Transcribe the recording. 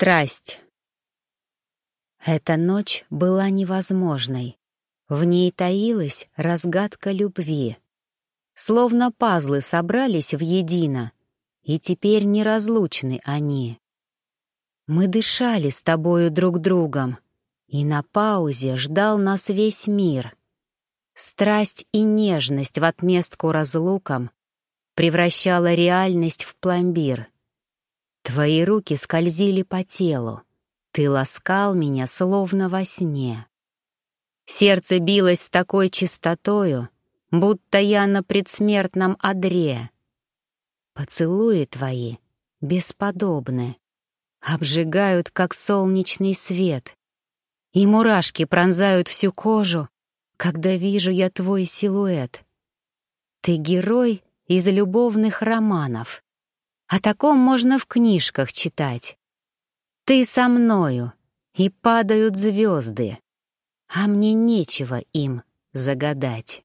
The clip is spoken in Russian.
Страсть. Эта ночь была невозможной. В ней таилась разгадка любви. Словно пазлы собрались в едино, и теперь неразлучны они. Мы дышали с тобою друг другом, и на паузе ждал нас весь мир. Страсть и нежность в отместку разлукам превращала реальность в пломбир — Твои руки скользили по телу. Ты ласкал меня, словно во сне. Сердце билось с такой чистотою, будто я на предсмертном одре. Поцелуи твои бесподобны, обжигают, как солнечный свет, и мурашки пронзают всю кожу, когда вижу я твой силуэт. Ты герой из любовных романов, о таком можно в книжках читать. Ты со мною, и падают звезды, а мне нечего им загадать.